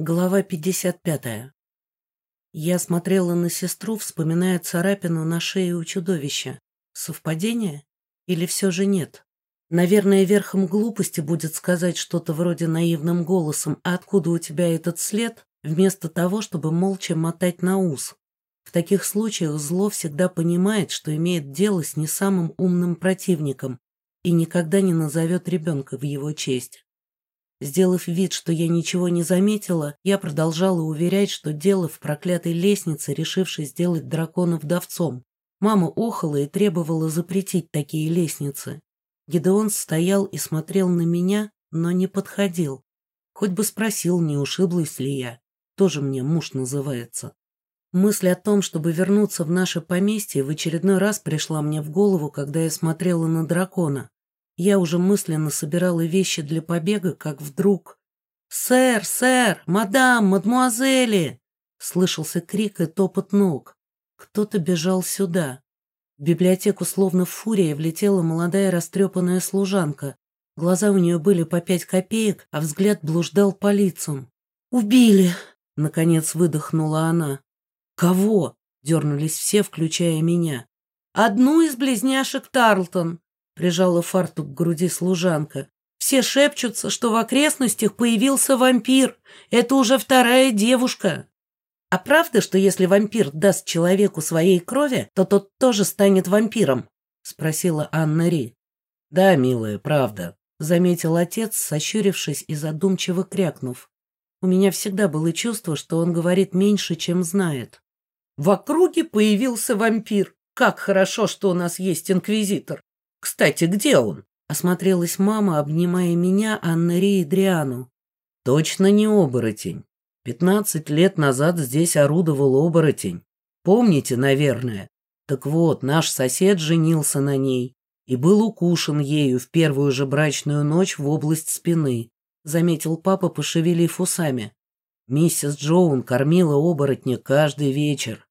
Глава 55. Я смотрела на сестру, вспоминая царапину на шее у чудовища. Совпадение? Или все же нет? Наверное, верхом глупости будет сказать что-то вроде наивным голосом «А откуда у тебя этот след?» вместо того, чтобы молча мотать на ус. В таких случаях зло всегда понимает, что имеет дело с не самым умным противником и никогда не назовет ребенка в его честь. Сделав вид, что я ничего не заметила, я продолжала уверять, что дело в проклятой лестнице, решившей сделать дракона вдовцом. Мама охала и требовала запретить такие лестницы. Гидеон стоял и смотрел на меня, но не подходил. Хоть бы спросил, не ушиблась ли я. Тоже мне муж называется. Мысль о том, чтобы вернуться в наше поместье, в очередной раз пришла мне в голову, когда я смотрела на дракона. Я уже мысленно собирала вещи для побега, как вдруг... «Сэр, сэр, мадам, мадмуазели!» Слышался крик и топот ног. Кто-то бежал сюда. В библиотеку словно фурия влетела молодая растрепанная служанка. Глаза у нее были по пять копеек, а взгляд блуждал по лицам. «Убили!» — наконец выдохнула она. «Кого?» — дернулись все, включая меня. «Одну из близняшек Тарлтон прижала фартук к груди служанка. Все шепчутся, что в окрестностях появился вампир. Это уже вторая девушка. А правда, что если вампир даст человеку своей крови, то тот тоже станет вампиром? Спросила Анна Ри. Да, милая, правда, заметил отец, сощурившись и задумчиво крякнув. У меня всегда было чувство, что он говорит меньше, чем знает. В округе появился вампир. Как хорошо, что у нас есть инквизитор. Кстати, где он? Осмотрелась мама, обнимая меня, Анна-Ри и Дриану. Точно не оборотень. Пятнадцать лет назад здесь орудовал оборотень. Помните, наверное? Так вот, наш сосед женился на ней и был укушен ею в первую же брачную ночь в область спины, заметил папа, пошевелив усами. Миссис Джоун кормила оборотня каждый вечер.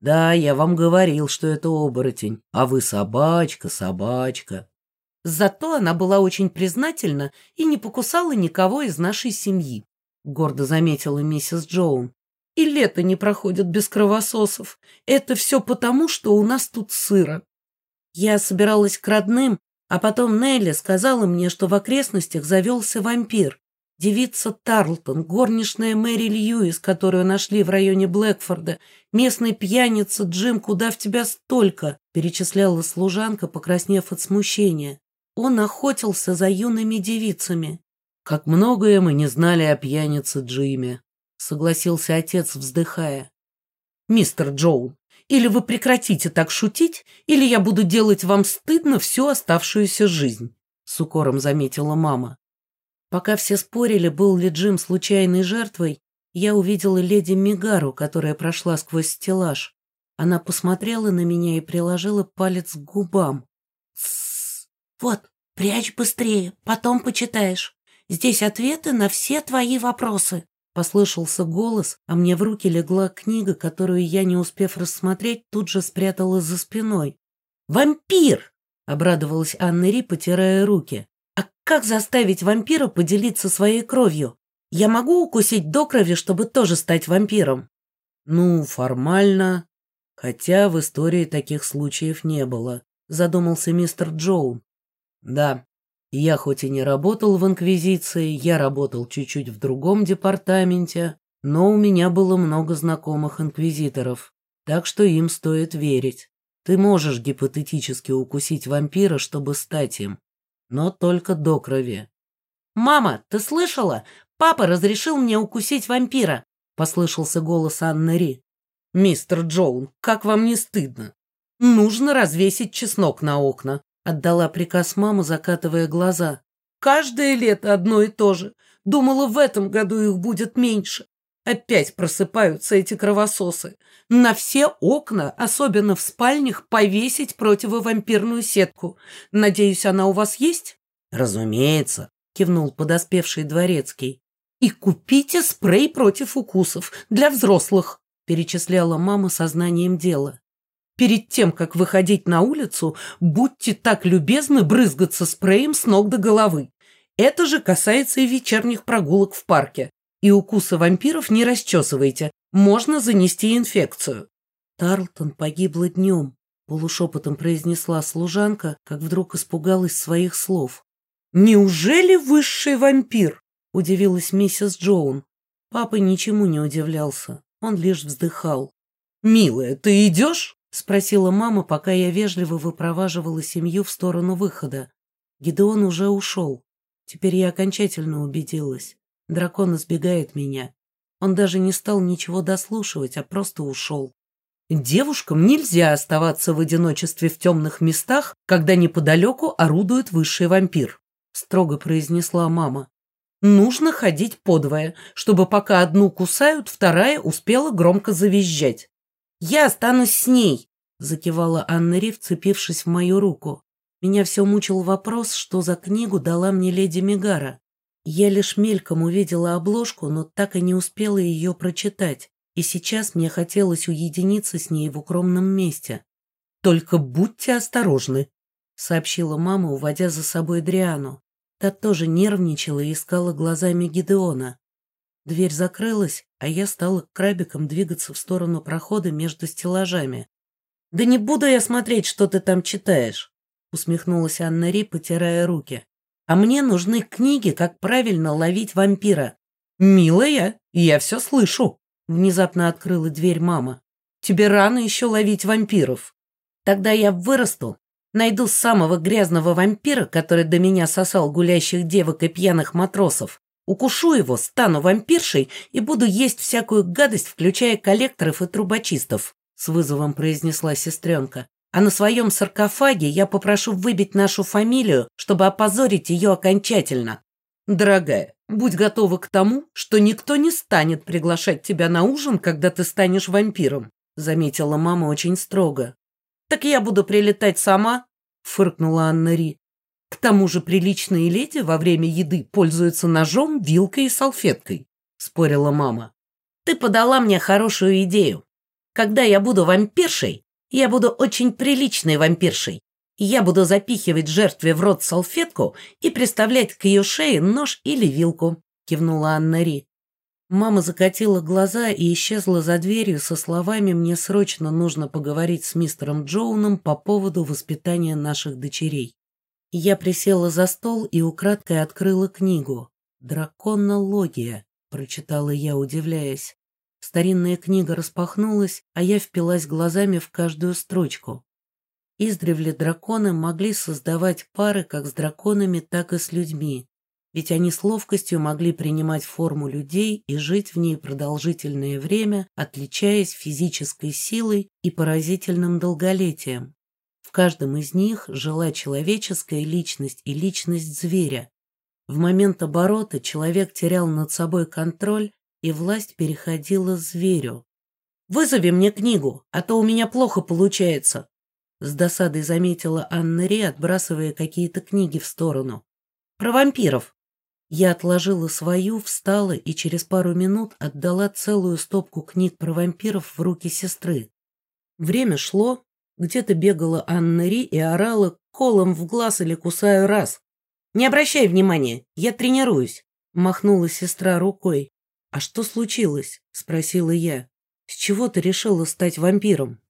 Да, я вам говорил, что это оборотень, а вы собачка, собачка. Зато она была очень признательна и не покусала никого из нашей семьи, гордо заметила миссис Джоун. И лето не проходит без кровососов. Это все потому, что у нас тут сыро. Я собиралась к родным, а потом Нелли сказала мне, что в окрестностях завелся вампир. Девица Тарлтон, горничная Мэри Льюис, которую нашли в районе Блэкфорда, местный пьяница Джим, куда в тебя столько, перечисляла служанка, покраснев от смущения. Он охотился за юными девицами. Как многое мы не знали о пьянице Джиме, согласился отец, вздыхая. Мистер Джоу, или вы прекратите так шутить, или я буду делать вам стыдно всю оставшуюся жизнь, с укором заметила мама. Пока все спорили, был ли Джим случайной жертвой, я увидела леди Мигару, которая прошла сквозь стеллаж. Она посмотрела на меня и приложила палец к губам. «Тссс! Вот, прячь быстрее, потом почитаешь. Здесь ответы на все твои вопросы». Послышался голос, а мне в руки легла книга, которую я, не успев рассмотреть, тут же спрятала за спиной. «Вампир!» — обрадовалась Анна Ри, потирая руки. Как заставить вампира поделиться своей кровью? Я могу укусить до крови, чтобы тоже стать вампиром? Ну, формально. Хотя в истории таких случаев не было, задумался мистер Джоун. Да, я хоть и не работал в Инквизиции, я работал чуть-чуть в другом департаменте, но у меня было много знакомых инквизиторов, так что им стоит верить. Ты можешь гипотетически укусить вампира, чтобы стать им, но только до крови. «Мама, ты слышала? Папа разрешил мне укусить вампира!» — послышался голос Анны Ри. «Мистер Джоун, как вам не стыдно? Нужно развесить чеснок на окна», — отдала приказ мама, закатывая глаза. «Каждое лето одно и то же. Думала, в этом году их будет меньше. Опять просыпаются эти кровососы. На все окна, особенно в спальнях, повесить противовампирную сетку. Надеюсь, она у вас есть? Разумеется, кивнул подоспевший дворецкий. И купите спрей против укусов для взрослых, перечисляла мама сознанием дела. Перед тем, как выходить на улицу, будьте так любезны брызгаться спреем с ног до головы. Это же касается и вечерних прогулок в парке. И укусы вампиров не расчесывайте, можно занести инфекцию. Тарлтон погибла днем, полушепотом произнесла служанка, как вдруг испугалась своих слов. «Неужели высший вампир?» – удивилась миссис Джоун. Папа ничему не удивлялся, он лишь вздыхал. «Милая, ты идешь?» – спросила мама, пока я вежливо выпроваживала семью в сторону выхода. Гидеон уже ушел. Теперь я окончательно убедилась. Дракон избегает меня. Он даже не стал ничего дослушивать, а просто ушел. Девушкам нельзя оставаться в одиночестве в темных местах, когда неподалеку орудует высший вампир, строго произнесла мама. Нужно ходить подвое, чтобы пока одну кусают, вторая успела громко завизжать. «Я останусь с ней!» — закивала Анна Ри, вцепившись в мою руку. Меня все мучил вопрос, что за книгу дала мне леди Мегара. Я лишь мельком увидела обложку, но так и не успела ее прочитать, и сейчас мне хотелось уединиться с ней в укромном месте. «Только будьте осторожны», — сообщила мама, уводя за собой Дриану. Та тоже нервничала и искала глазами Гидеона. Дверь закрылась, а я стала крабиком двигаться в сторону прохода между стеллажами. «Да не буду я смотреть, что ты там читаешь», — усмехнулась Анна Ри, потирая руки. «А мне нужны книги, как правильно ловить вампира». «Милая, я все слышу», — внезапно открыла дверь мама. «Тебе рано еще ловить вампиров». «Тогда я вырасту, найду самого грязного вампира, который до меня сосал гулящих девок и пьяных матросов, Укушу его, стану вампиршей и буду есть всякую гадость, включая коллекторов и трубочистов», — с вызовом произнесла сестренка. «А на своем саркофаге я попрошу выбить нашу фамилию, чтобы опозорить ее окончательно. Дорогая, будь готова к тому, что никто не станет приглашать тебя на ужин, когда ты станешь вампиром», — заметила мама очень строго. «Так я буду прилетать сама», — фыркнула Анна Ри. К тому же приличные леди во время еды пользуются ножом, вилкой и салфеткой, спорила мама. Ты подала мне хорошую идею. Когда я буду вампиршей, я буду очень приличной вампиршей. Я буду запихивать жертве в рот салфетку и приставлять к ее шее нож или вилку, кивнула Анна Ри. Мама закатила глаза и исчезла за дверью со словами «Мне срочно нужно поговорить с мистером Джоуном по поводу воспитания наших дочерей». Я присела за стол и украдкой открыла книгу. «Драконология», — прочитала я, удивляясь. Старинная книга распахнулась, а я впилась глазами в каждую строчку. Издревле драконы могли создавать пары как с драконами, так и с людьми, ведь они с ловкостью могли принимать форму людей и жить в ней продолжительное время, отличаясь физической силой и поразительным долголетием. В каждом из них жила человеческая личность и личность зверя. В момент оборота человек терял над собой контроль, и власть переходила зверю. «Вызови мне книгу, а то у меня плохо получается», с досадой заметила Анна Ри, отбрасывая какие-то книги в сторону. «Про вампиров». Я отложила свою, встала и через пару минут отдала целую стопку книг про вампиров в руки сестры. Время шло, где-то бегала Анна Ри и орала колом в глаз или кусаю раз. «Не обращай внимания, я тренируюсь», — махнула сестра рукой. «А что случилось?» — спросила я. «С чего ты решила стать вампиром?»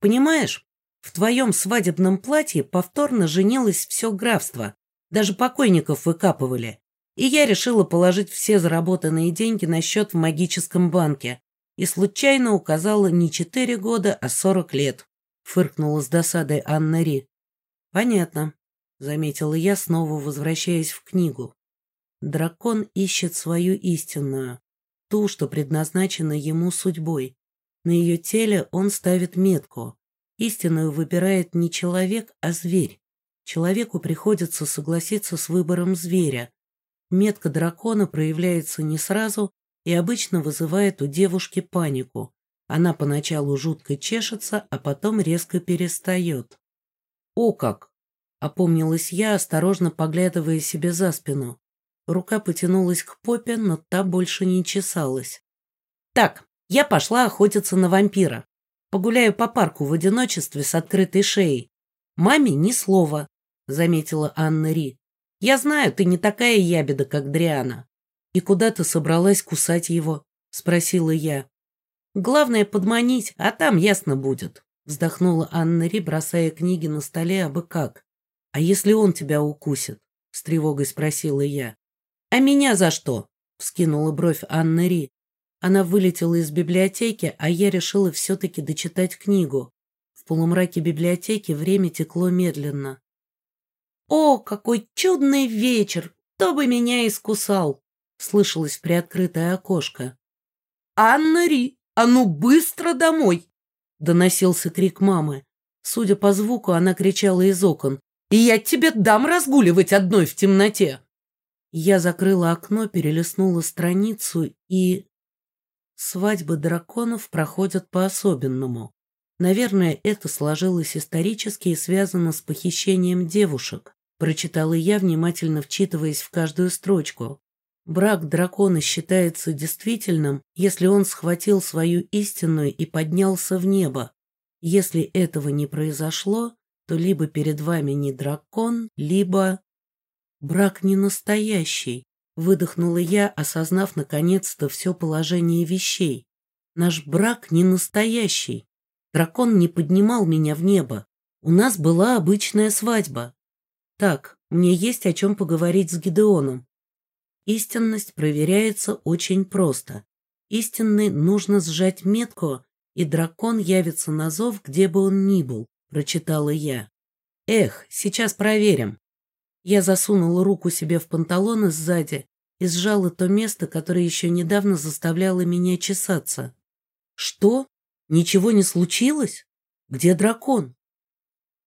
«Понимаешь, в твоем свадебном платье повторно женилось все графство. Даже покойников выкапывали. И я решила положить все заработанные деньги на счет в магическом банке. И случайно указала не четыре года, а сорок лет фыркнула с досадой Анна Ри. Понятно, заметила я, снова возвращаясь в книгу. Дракон ищет свою истинную, ту, что предназначена ему судьбой. На ее теле он ставит метку. Истинную выбирает не человек, а зверь. Человеку приходится согласиться с выбором зверя. Метка дракона проявляется не сразу и обычно вызывает у девушки панику. Она поначалу жутко чешется, а потом резко перестает. «О как!» — опомнилась я, осторожно поглядывая себе за спину. Рука потянулась к попе, но та больше не чесалась. «Так, я пошла охотиться на вампира. Погуляю по парку в одиночестве с открытой шеей. Маме ни слова», — заметила Анна Ри. «Я знаю, ты не такая ябеда, как Дриана. «И куда ты собралась кусать его?» — спросила я. «Главное подманить, а там ясно будет», — вздохнула Анна Ри, бросая книги на столе абы как. «А если он тебя укусит?» — с тревогой спросила я. «А меня за что?» — вскинула бровь Анна Ри. Она вылетела из библиотеки, а я решила все-таки дочитать книгу. В полумраке библиотеки время текло медленно. «О, какой чудный вечер! Кто бы меня искусал!» — слышалось приоткрытое окошко. «Анна Ри, а ну быстро домой!» — доносился крик мамы. Судя по звуку, она кричала из окон. «И я тебе дам разгуливать одной в темноте!» Я закрыла окно, перелистнула страницу и... Свадьбы драконов проходят по-особенному. Наверное, это сложилось исторически и связано с похищением девушек, прочитала я, внимательно вчитываясь в каждую строчку. Брак дракона считается действительным, если он схватил свою истинную и поднялся в небо. Если этого не произошло, то либо перед вами не дракон, либо... Брак не настоящий, выдохнула я, осознав наконец-то все положение вещей. Наш брак не настоящий. Дракон не поднимал меня в небо. У нас была обычная свадьба. Так, мне есть о чем поговорить с Гидеоном. Истинность проверяется очень просто. Истинный нужно сжать метку, и дракон явится на зов, где бы он ни был, прочитала я. Эх, сейчас проверим. Я засунула руку себе в панталоны сзади и сжала то место, которое еще недавно заставляло меня чесаться. Что? Ничего не случилось? Где дракон?